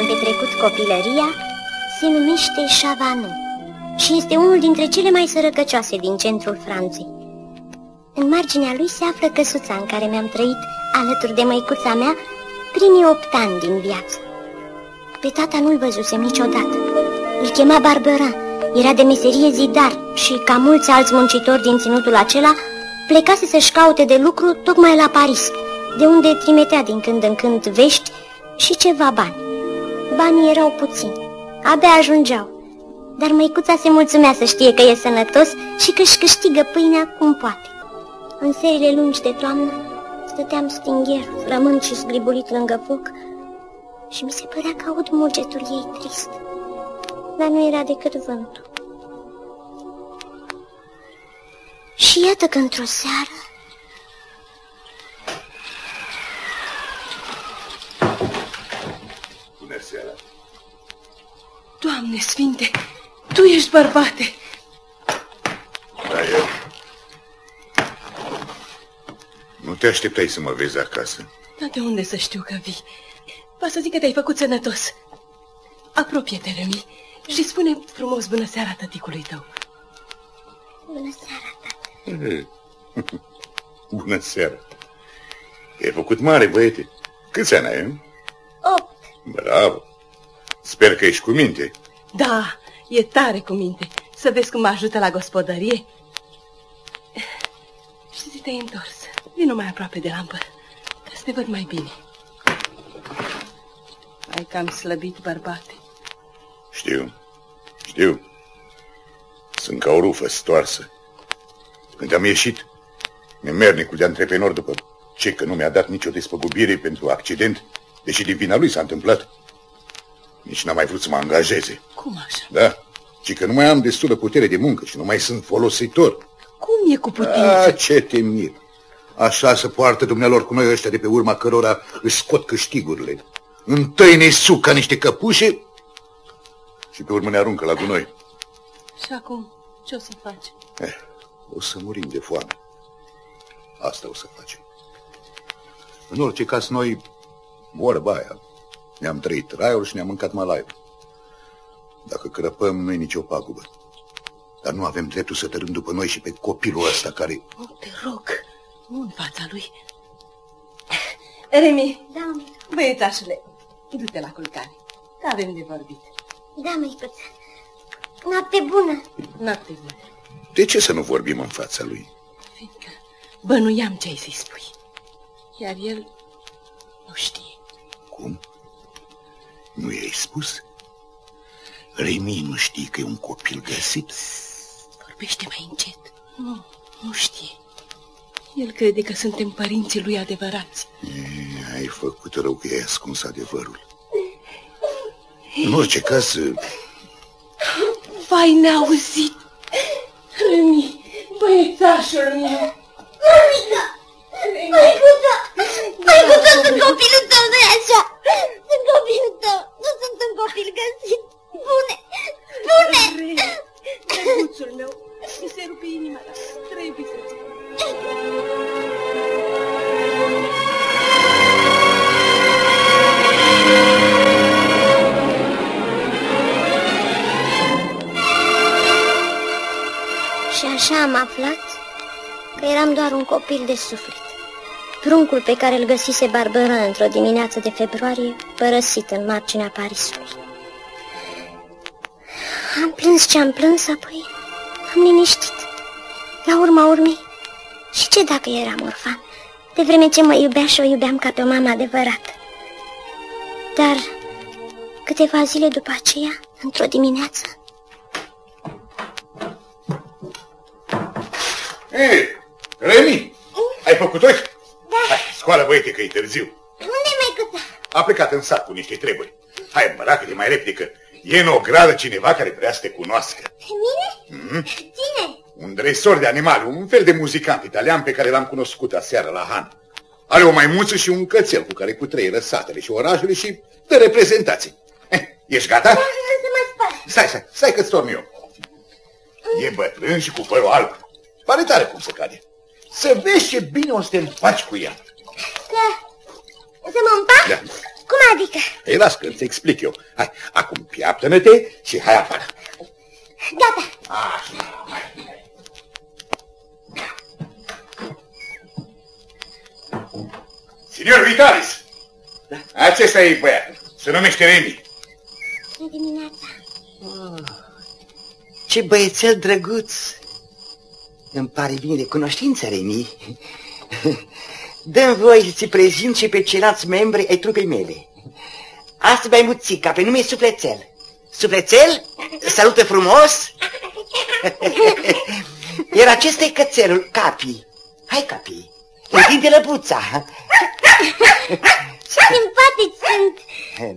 Satul unde mi-am petrecut copilăria se numește Chavanu și este unul dintre cele mai sărăcăcioase din centrul Franței. În marginea lui se află căsuța în care mi-am trăit alături de măicuța mea primii opt ani din viață. Pe tata nu-l văzusem niciodată. Îl chema Barberin, era de meserie zidar și, ca mulți alți muncitori din ținutul acela, plecase să-și caute de lucru tocmai la Paris, de unde trimitea din când în când vești și ceva bani. Banii erau puțini, abia ajungeau, dar măicuța se mulțumea să știe că e sănătos și că își câștigă pâinea cum poate. În serile lungi de toamnă stăteam stingher, rămând și zglibulit lângă foc și mi se părea că aud mugetul ei trist, dar nu era decât vântul. Și iată că într-o seară Doamne Sfinte, Tu ești bărbate! Da, eu. Nu te așteptai să mă vezi acasă. Dar de unde să știu că vii? Va să zic că te-ai făcut sănătos. Apropie-te, Remi, și spune frumos bună seara tăticului tău. Bună seara, tată. Bună seara! Te-ai făcut mare, băiete. Câți ani ai? Opt. Bravo! Sper că ești cu minte. Da, e tare cu minte. Să vezi cum mă ajută la gospodărie. Și zi te-ai întors. Vino mai aproape de lampă, ca să te văd mai bine. Ai cam slăbit, bărbate. Știu, știu. Sunt ca o rufă stoarsă. Când am ieșit, nemernicul de antreprenor după ce că nu mi-a dat nicio despăgubire pentru accident, deși din vina lui s-a întâmplat, nici n-a mai vrut să mă angajeze. Cum așa? Da, ci că nu mai am destulă putere de muncă și nu mai sunt folositor. Cum e cu putință? A, ce te mir. Așa se poartă dumnealor cu noi ăștia de pe urma cărora își scot câștigurile. Întâi ne suc ca niște căpușe și pe urmă ne aruncă la gunoi. Și acum, ce o să faci? Eh, o să murim de foame. Asta o să facem. În orice caz, noi, vorba aia, ne-am trăit raiul și ne-am mâncat malaiul. Dacă crăpăm, nu-i nicio pagubă. Dar nu avem dreptul să tărâm după noi și pe copilul ăsta care... Oh, te rog, nu în fața lui. Remi, Da, măicuță. băiețașule, du-te la culcare, că avem de vorbit. Da, măicuță. Noapte bună. Noapte bună, De ce să nu vorbim în fața lui? fiindcă bănuiam ce ai să-i spui. Iar el nu știe. Cum? Nu i-ai spus? Remi nu știi că e un copil găsit? Vorbește mai încet. Nu, nu știe. El crede că suntem părinții lui adevărați. E, ai făcut rău că i-ai ascuns adevărul. În orice caz, Vai, neauzit! Remi, băiețașul meu! Mămică! Măicuță! Măicuță, sunt copilul tău, nu-i așa? Sunt copilul tău, nu sunt un copil găsit. Spune! Spune! Remi, drăguțul meu, mi se rupe inima, dar trebuie să-ți spun. Și așa am aflat că eram doar un copil de suflet. Pruncul pe care îl găsise Barberin într-o dimineață de februarie, părăsit în marginea Parisului. Am plâns ce am plâns, apoi am liniștit. La urma urmei, și ce dacă eram orfan, de vreme ce mă iubea și o iubeam ca pe o mamă adevărată. Dar câteva zile după aceea, într-o dimineață, Ei, Remi, ai făcut ochi? Da. Hai, scoală băiete că e târziu. unde mai câta? A plecat în sat cu niște treburi. Hai, îmbăracă-te mai repede că e în o gradă cineva care vrea să te cunoască. Pe mine? Mm -hmm. Cine? Un dresor de animale, un fel de muzicant italian pe care l-am cunoscut aseară la Han. Are o maimuță și un cățel cu care cutreieră satele și orașele și dă reprezentații. Eh, ești gata? Să mă spăl. Stai, stai, stai că-ți torn eu. E bătrân și cu părul alb. Pare tare cum se cade. Să vezi ce bine o să te împaci cu ea. Să... să mă împac? Da. Cum adică? Ei, las că îți explic eu. Hai, acum piaptă-ne-te și hai afară. Gata. Așa, hai. Signor Vitalis! Da? Acesta e băiatul. Se numește Remi. Bună dimineața. Oh, ce băiețel drăguț! Îmi pare bine de cunoștință, Remi. Dă-mi voi să-ți prezint și pe ceilalți membri ai trupei mele. Asta mai muțica, pe nume Sufletel. Sufletel, salută frumos! Iar acesta e cățelul, Capi. Hai, Capi, întinde lăbuța. Ce simpatici sunt!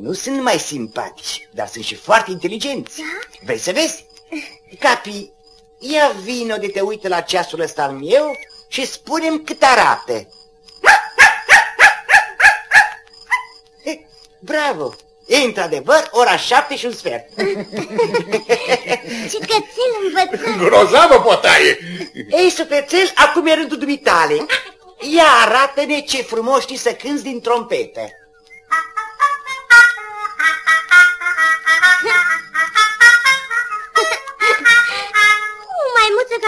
Nu sunt numai simpatici, dar sunt și foarte inteligenți. Da? Vrei să vezi? Capi, ia vino de te uită la ceasul ăsta al meu și spunem cât arată. Bravo! E într-adevăr ora șapte și un sfert. Ce cățel învățat! Grozavă potaie! Ei, sufletel, acum e rândul dumitale. Ia arată-ne ce frumos știi să cânți din trompetă.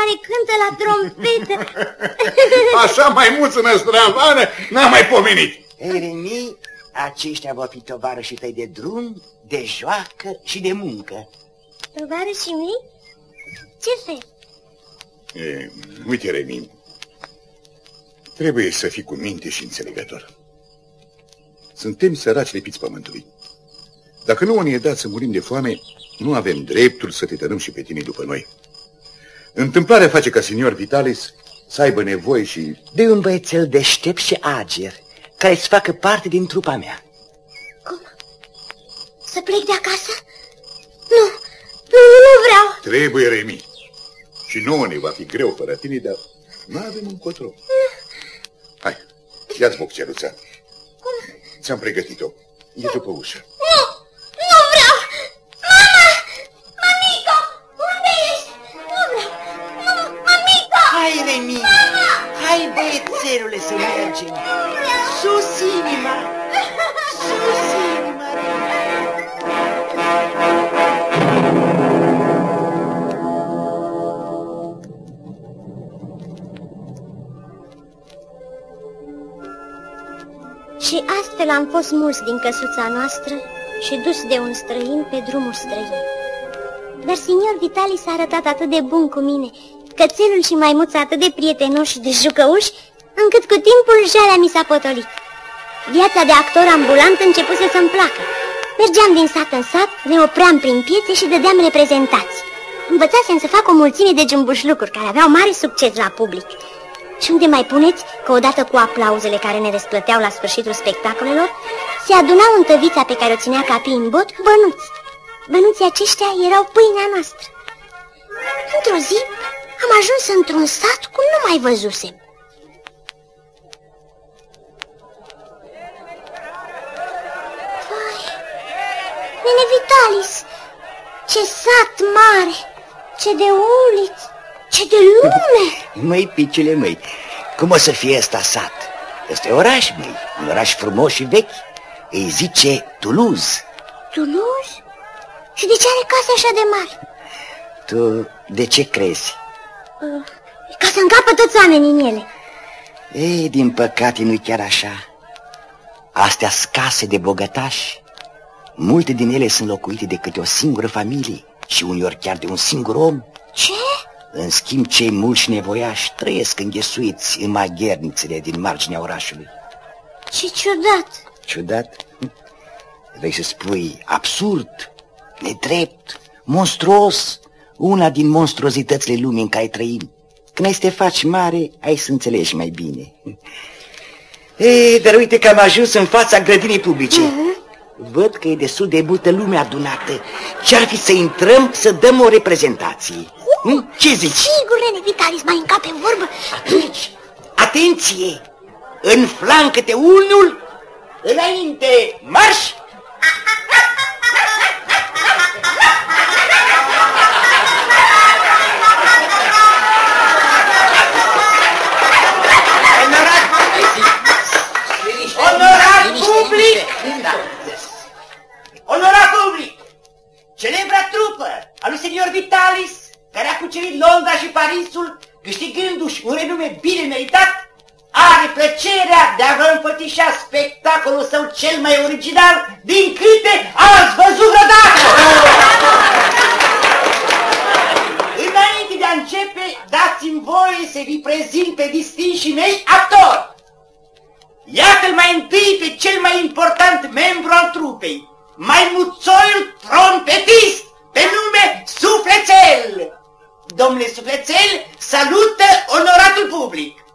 Care cântă la trompetă. Așa maimuță năstravană n-am mai pomenit. Ei, Remi, aceștia vor fi tovarășii tăi de drum, de joacă și de muncă. Tovarășii mei? Ce fel? E, uite, Remi, trebuie să fii cu minte și înțelegător. Suntem săraci lipiți pământului. Dacă nu ne e dat să murim de foame, nu avem dreptul să te tărâm și pe tine după noi. Întâmplarea face ca senior Vitalis să aibă nevoie și... De un băiețel deștept și ager, care să facă parte din trupa mea. Cum? Să plec de acasă? Nu, nu, nu vreau. Trebuie, Remi. Și nouă ne va fi greu fără tine, dar nu avem încotro. Hai, ia-ți bocceluța. Cum? Ți-am pregătit-o. E după ușă. Să mergem! Sus inima! Sus inima! Și astfel am fost mulți din căsuța noastră și dus de un străin pe drumul străin. Dar signor Vitalis s-a arătat atât de bun cu mine, cățelul și maimuța atât de prietenoși și de jucăuși, încât cu timpul jalea mi s-a potolit. Viața de actor ambulant începuse să-mi placă. Mergeam din sat în sat, ne opream prin piețe și dădeam reprezentații. Învățasem să fac o mulțime de lucruri care aveau mare succes la public. Și unde mai puneți că odată cu aplauzele care ne răsplăteau la sfârșitul spectacolelor, se adunau în tăvița pe care o ținea capii în bot bănuți. Bănuții aceștia erau pâinea noastră. Într-o zi am ajuns într-un sat cum nu mai văzusem. Ce de uliți, ce de lume! Măi, picele măi, cum o să fie ăsta sat? Este oraș, măi, un oraș frumos și vechi. Îi zice Toulouse. Toulouse? Și de ce are case așa de mari? Tu de ce crezi? Uh, ca să încapă toți oamenii în ele. Ei, din păcate nu-i chiar așa. Astea scase de bogătași. Multe din ele sunt locuite de câte o singură familie și uneori chiar de un singur om. Ce? În schimb, cei mulți nevoiași trăiesc înghesuiți în maghernițele din marginea orașului. Ce ciudat! Ciudat? Vrei să spui absurd, nedrept, monstruos, una din monstruozitățile lumii în care trăim. Când ai să te faci mare, ai să înțelegi mai bine. Ei, dar uite că am ajuns în fața grădinii publice. Uh -huh. Văd că e destul de multă lume adunată. Ce-ar fi să intrăm să dăm o reprezentație? Hm? Ce zici? Sigur, Rene Vitalis, mai încape în vorbă. Atunci, atenție! În flanc câte unul, înainte, marș! Onorat public! Parisul, câștigându-și un renume bine meritat, are plăcerea de a vă înfățișa spectacolul său cel mai original din câte ați văzut vreodată! Înainte de a începe, dați-mi voie să vi prezint pe distinși mei actori. Iată-l mai întâi pe cel mai important membru al trupei, maimuțoiul trompetist, pe nume Suflețel. Domnule Suflețel, salută onoratul public.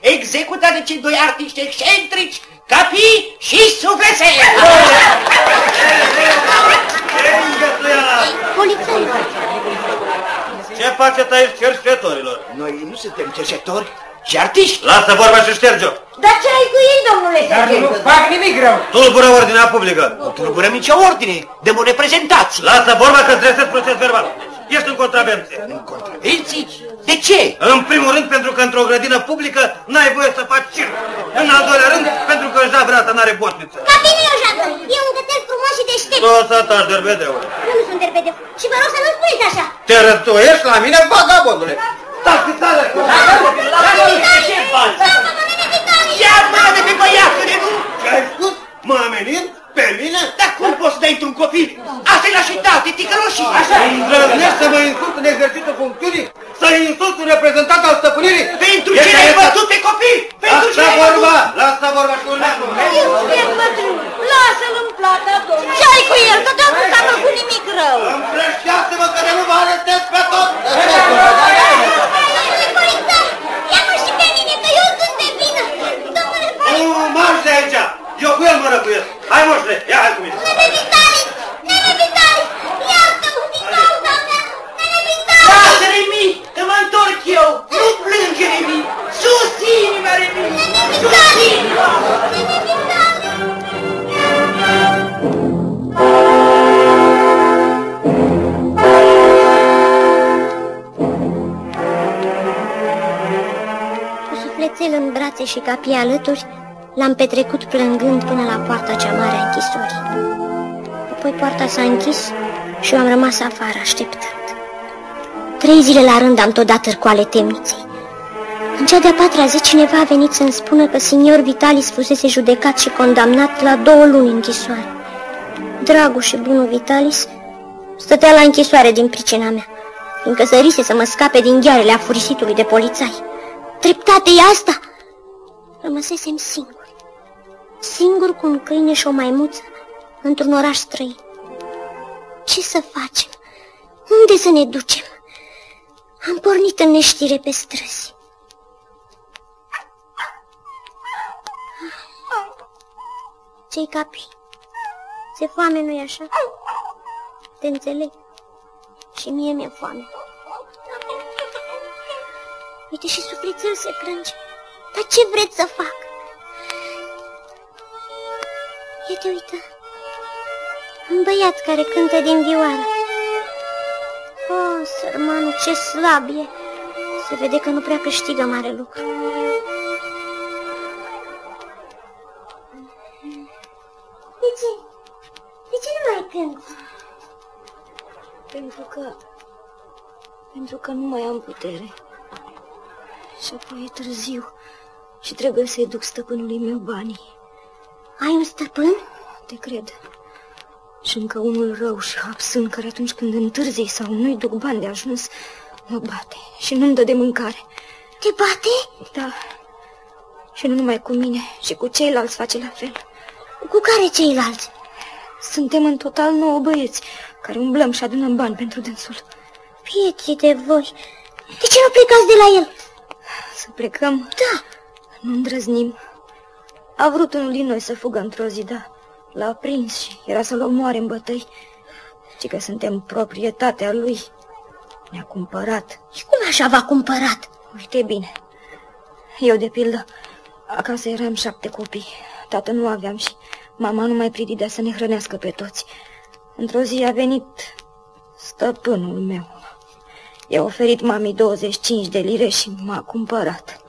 executat de cei doi artiști excentrici, Capi și Sufletel. Polițai, Ce faceți aici cercetătorilor? Noi nu suntem cercetori, ci artiști. Lasă vorba și șterge-o! dar ce ai cu ei, domnule Dar nu fac nimic rău. Tulbură ordinea publică! Nu tulburăm nicio ordine, dăm o reprezentație. Lasă vorba că stresez proces verbal! Ești în contravenție! În contravenții? De ce? În primul rând pentru că într-o grădină publică n-ai voie să faci circ. În al doilea rând pentru că jabra asta n-are botniță. Ca bine eu, Jadon, e un cățel frumos și deștept. Tu o să taci derbedeule. Eu nu sunt derbedeu și vă rog să nu spuneți așa. Te rătoiești la mine, vagabondule! Stați pe țară! Ce faci? Ia mână de pe băiatul de sufletel în brațe și capii alături, l-am petrecut plângând până la poarta cea mare a închisorii. Apoi poarta s-a închis și eu am rămas afară așteptând. Trei zile la rând am tot dat târcoale temniței. În cea de-a patra zi cineva a venit să-mi spună că signor Vitalis fusese judecat și condamnat la două luni închisoare. Dragul și bunul Vitalis stătea la închisoare din pricina mea, fiindcă sărise să mă scape din ghearele afurisitului de polițai. Dreptate e asta! Rămăsesem singur. Singur cu un câine și o maimuță într-un oraș străin. Ce să facem? Unde să ne ducem? Am pornit în neștire pe străzi. Ce-i capi? Se foame, nu-i așa? Te înțeleg. Și mie mi-e foame. Uite și sufletul se plânge. Dar ce vreți să fac? Uite, uite. Un băiat care cântă din vioară. Oh, sărmanul, ce slab e. Se vede că nu prea câștigă mare lucru. De ce? De ce nu mai cânt? Pentru că... Pentru că nu mai am putere. Și apoi e târziu și trebuie să-i duc stăpânului meu banii. Ai un stăpân? Te cred. Și încă unul rău și absânt care atunci când întârzi sau nu-i duc bani de ajuns, mă bate și nu-mi dă de mâncare. Te bate? Da. Și nu numai cu mine, și cu ceilalți face la fel. Cu care ceilalți? Suntem în total nouă băieți care umblăm și adunăm bani pentru dânsul. Pieții de voi! De ce nu plecați de la el? Să plecăm? Da. Nu îndrăznim. A vrut unul din noi să fugă într-o zi, da. L-a prins și era să-l omoare în bătăi. Ci că suntem proprietatea lui. Ne-a cumpărat. Și cum așa v-a cumpărat? Uite bine. Eu, de pildă, acasă eram șapte copii. Tată nu aveam și mama nu mai prididea să ne hrănească pe toți. Într-o zi a venit stăpânul meu. I-a oferit mamei 25 de lire și m-a cumpărat.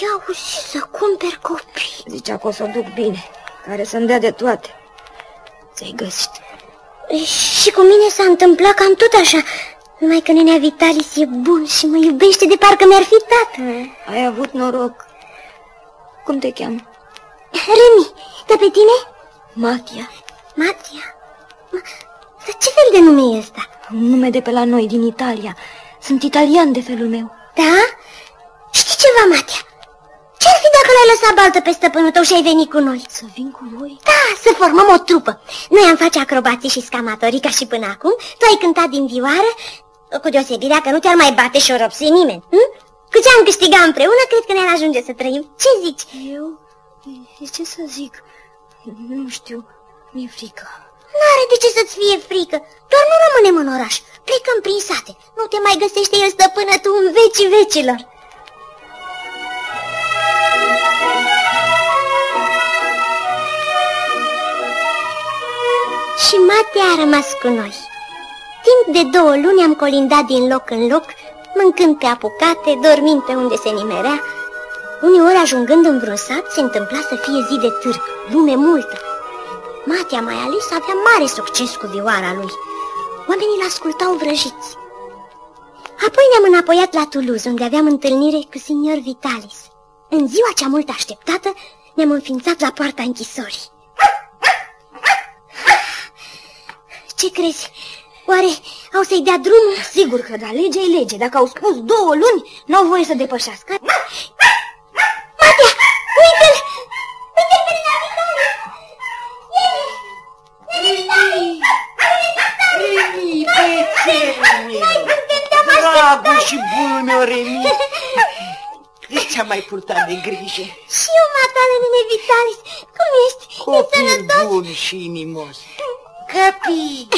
Ia uzi să cumperi copii. Zicea că o să o duc bine, care să-mi dea de toate. Ți-ai găsit. Și cu mine s-a întâmplat cam tot așa. Numai că nenea Vitalis e bun și mă iubește de parcă mi-ar fi tată. Ai avut noroc. Cum te cheamă? Remi, dar pe tine? Matia. Matia? Ma, dar ce fel de nume e ăsta? Un nume de pe la noi, din Italia. Sunt italian de felul meu. Da? Știi ceva, Matia? Ce-ar fi dacă l-ai lăsat baltă pe stăpânul tău și ai venit cu noi? Să vin cu voi? Da, să formăm o trupă. Noi am face acrobații și scamatorii ca și până acum. Tu ai cântat din vioară, cu deosebirea că nu te-ar mai bate și oropsi nimeni. Hm? Cu ce am câștigat împreună, cred că ne-ar ajunge să trăim. Ce zici? Eu? Ce să zic? Nu știu, mi-e frică. N-are de ce să-ți fie frică, doar nu rămânem în oraș. Plecăm prin sate. Nu te mai găsește el stăpână tu în vecii vecilor. Și Mate a rămas cu noi. Timp de două luni am colindat din loc în loc, mâncând pe apucate, dormind pe unde se nimerea. Uneori, ajungând în vreun sat, se întâmpla să fie zi de târg, lume multă. Matea mai ales avea mare succes cu vioara lui. Oamenii l-ascultau vrăjiți. Apoi ne-am înapoiat la Toulouse, unde aveam întâlnire cu signor Vitalis. În ziua cea mult așteptată, ne-am înființat la poarta închisorii. Ce crezi? Oare au să-i dea drumul? Sigur că da, legea e lege. Dacă au spus două luni, n-au voie să depășească. Matea, Remi, băiețelul meu! Dragul și bunul meu, Remi! De ce am mai purtat de grijă? Și eu, matale, nene Vitalis, cum ești? E Copil sănătos? bun și inimos. Căpii,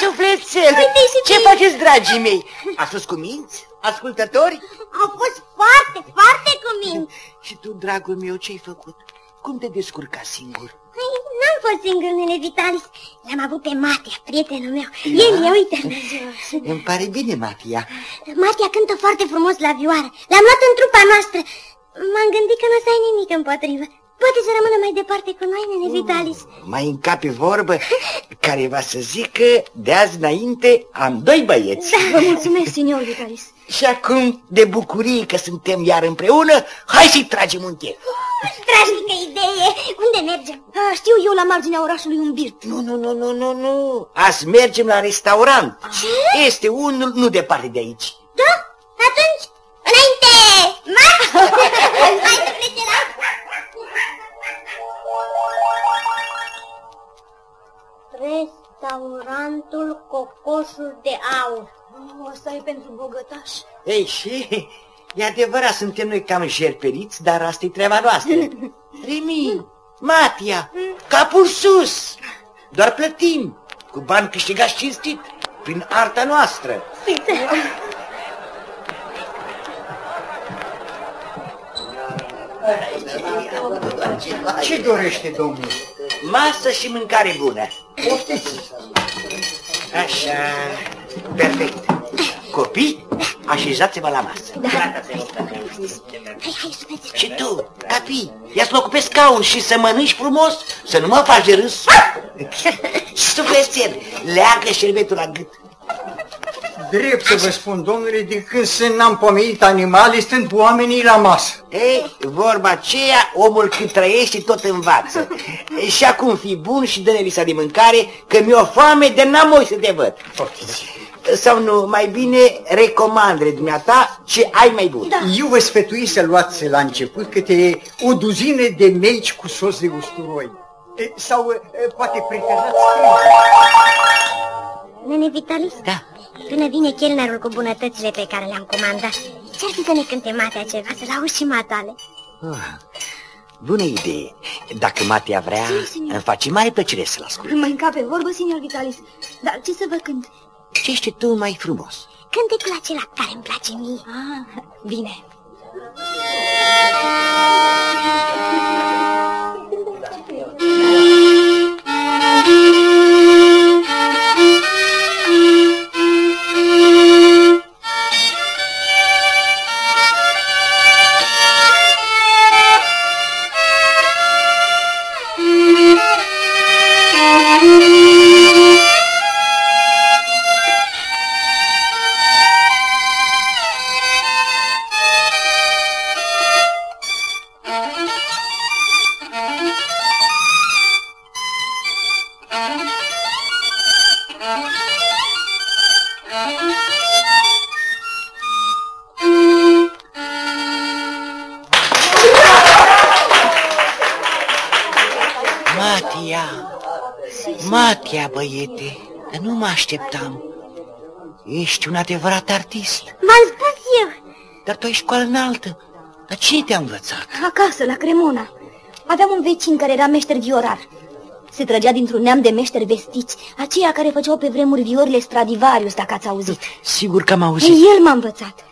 sufletel, Uite și ce pe- faceți, dragii mei? Ați fost cuminți? Ascultători? Au fost foarte, foarte cuminți. Și tu, dragul meu, ce-ai făcut? Cum te descurca singur? Păi, N-am fost singur, nene Vitalis. L-am avut pe Matea, prietenul meu. El e, uite. Îmi pare bine, Matia. Matea cântă foarte frumos la vioară. L-am luat în trupa noastră. M-am gândit că nu o să ai nimic împotrivă. Poate să rămână mai departe cu noi, nene Vitalis. Mai încape vorbă care va să zică de azi înainte am doi băieți. Vă mulțumesc, signor Vitalis. Și acum, de bucurie că suntem iar împreună, hai să-i tragem un chef. Strașnică idee. Unde mergem? A, știu eu la marginea orașului un birt. Nu, nu, nu, nu, nu, nu. Azi mergem la restaurant. Ce? Este unul nu departe de aici. Da? Atunci, înainte! Restaurantul Cocoșul de Aur. O, asta e pentru bogătaș. Ei, și e adevărat, suntem noi cam jerperiți, dar asta e treaba noastră. Remi, Matia, capul sus, doar plătim, cu bani câștigați cinstit, prin arta noastră. Ce dorește domnul? Masă și mâncare bună. Poftiți! Așa, perfect. Copii, așezați-vă la masă. Da. Hai, hai, supeți. Și tu, capi, ia-ți locul pe scaun și să mănânci frumos, să nu mă faci de râs. și sufletel, leagă șerbetul la gât. Drept să vă spun, domnule, de când sunt n-am pomenit animale, stând oamenii la masă. Ei, vorba aceea, omul cât trăiește tot învață. și acum fi bun și dă-ne lista de mâncare, că mi-o foame de n-amoi să te văd. Sau nu, mai bine recomandre dumneata ce ai mai bun. Da. Eu vă sfătui să luați la început câte o duzină de meici cu sos de usturoi. E, Sau e, poate preferat Nene Vitalis? Da. Până vine chelnerul cu bunătățile pe care le-am comandat, ce-ar fi să ne cânte Matea ceva, să-l auzi și matale? Ah, bună idee. Dacă Matia vrea, Si, signor. îmi face mare plăcere să-l ascult. Mă încape vorbă, signor Vitalis. Dar ce să vă cânt? Ce ești tu mai frumos? Cântecul acela care îmi place mie. Ah, bine. Matia! Așteptam. Ești un adevărat artist, V-am spus eu. dar tu ai școală înaltă. Dar cine te-a învățat? Acasă, la Cremona. Aveam un vecin care era meșter viorar. Se trăgea dintr-un neam de meșteri vestiți, aceia care făceau pe vremuri viorile Stradivarius, dacă ați auzit. Sigur că am Ei, auzit. el m-a învățat.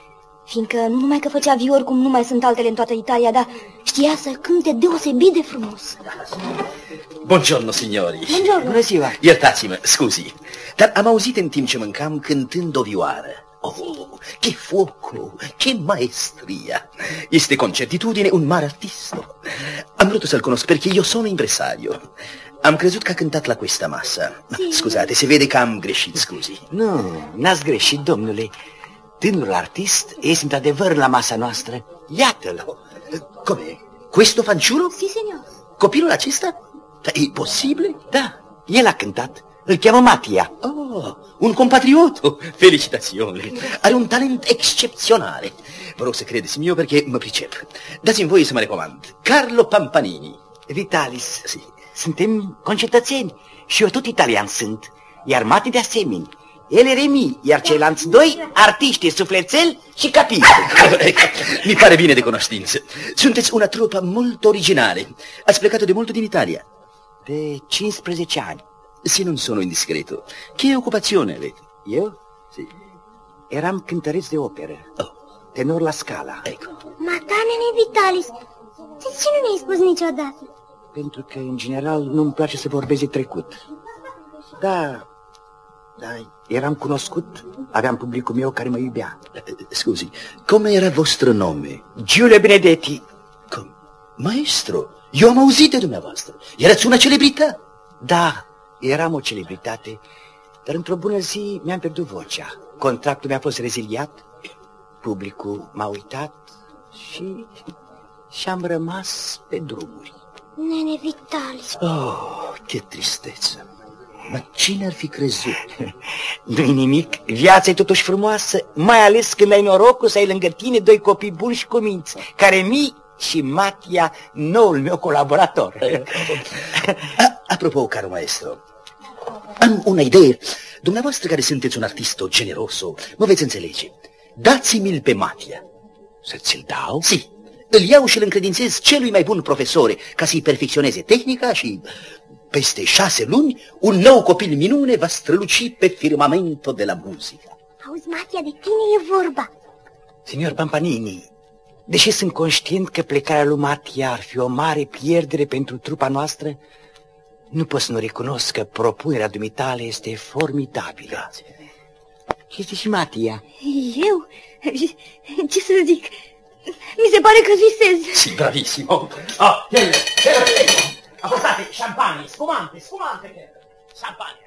Fiindcă nu numai că făcea viori cum nu mai sunt altele în toată Italia, dar știa să cânte deosebit de frumos. Buongiorno, signori. Buongiorno. Bună ziua! Iertați-mă, scuzi, dar am auzit în timp ce mâncam cântând o vioară. Oh, che fuoco, che maestria! Este con certitudine un mare artisto. Am vrut să-l conosc perché io sono impresario. Am crezut că a cântat la questa massa. Scuzate, se vede că am greșit, scuzi. Nu, n-ați greșit, domnule. Tânărul artist este într-adevăr la masa noastră. Iată-l! Come? Questo fanciullo? Si, signor. Copilul acesta? Dar e posibile? Da, el a cântat. Îl cheamă Matia. Oh, un compatrioto! Felicitazioni! Are un talent excepționale. Vă rog să credeți mio perché mă pricep. Dați-mi voie să mă recomand. Carlo Pampanini. Vitalis, Si. suntem concetățeni și eu tot italian sunt, iar Mati de asemenea. El e Remi, iar ceilalți doi, artiști, sufletel și capii. Mi pare bine de cunoștință. Sunteți una trupă mult originale. Ați plecat de mult din Italia. De 15 ani. Se non sono indiscreto, che occupazione avete? Eu Sì. eram cântăreț de operă, Oh, tenor la scala, ecco. Mata, nene Vitalis, de ce nu ne-ai spus niciodată? pentru că, în general, nu-mi place să vorbesc de trecut. Da, da, eram cunoscut, aveam publicul meu care mă iubea. Eh, Scusi, come era vostro nome? Giulio Benedetti, Com- Maestro, io am auzit de dumneavoastră. Erați una celebrità. Da, eram o celebritate, dar într-o bună zi mi-am pierdut vocea. Contractul mi-a fost reziliat, publicul m-a uitat și... și am rămas pe drumuri. Nene Vitalis, Oh, che tristezza. Ma cine ar fi crezut? Nu-i nimic, viața e totuși frumoasă, mai ales când ai norocul să ai lângă tine doi copii buni și cuminți, care mi și Matia, noul meu colaborator. A, apropo, caro maestro, am una idee. Dumneavoastră care sunteți un artisto generoso, mă veți înțelege. Dați-mi-l pe Matia. Să ți-l dau? Si, îl iau și îl încredințez celui mai bun profesore ca să-i perfecționeze tehnica și peste șase luni un nou copil minune va străluci pe firmamento de la muzică. auzi, Matia, de tine e vorba. Signor Pampanini, deși sunt conștient că plecarea lui Matia ar fi o mare pierdere pentru trupa noastră, nu pot să nu recunosc că propunerea dumitale este formidabilă. Ce zici, Matia? Eu? Ce să zic? Mi se pare că visez. Si, bravissimo. Ah, tieni, tieni, Apportate champagne, spumante, spumante. Champagne.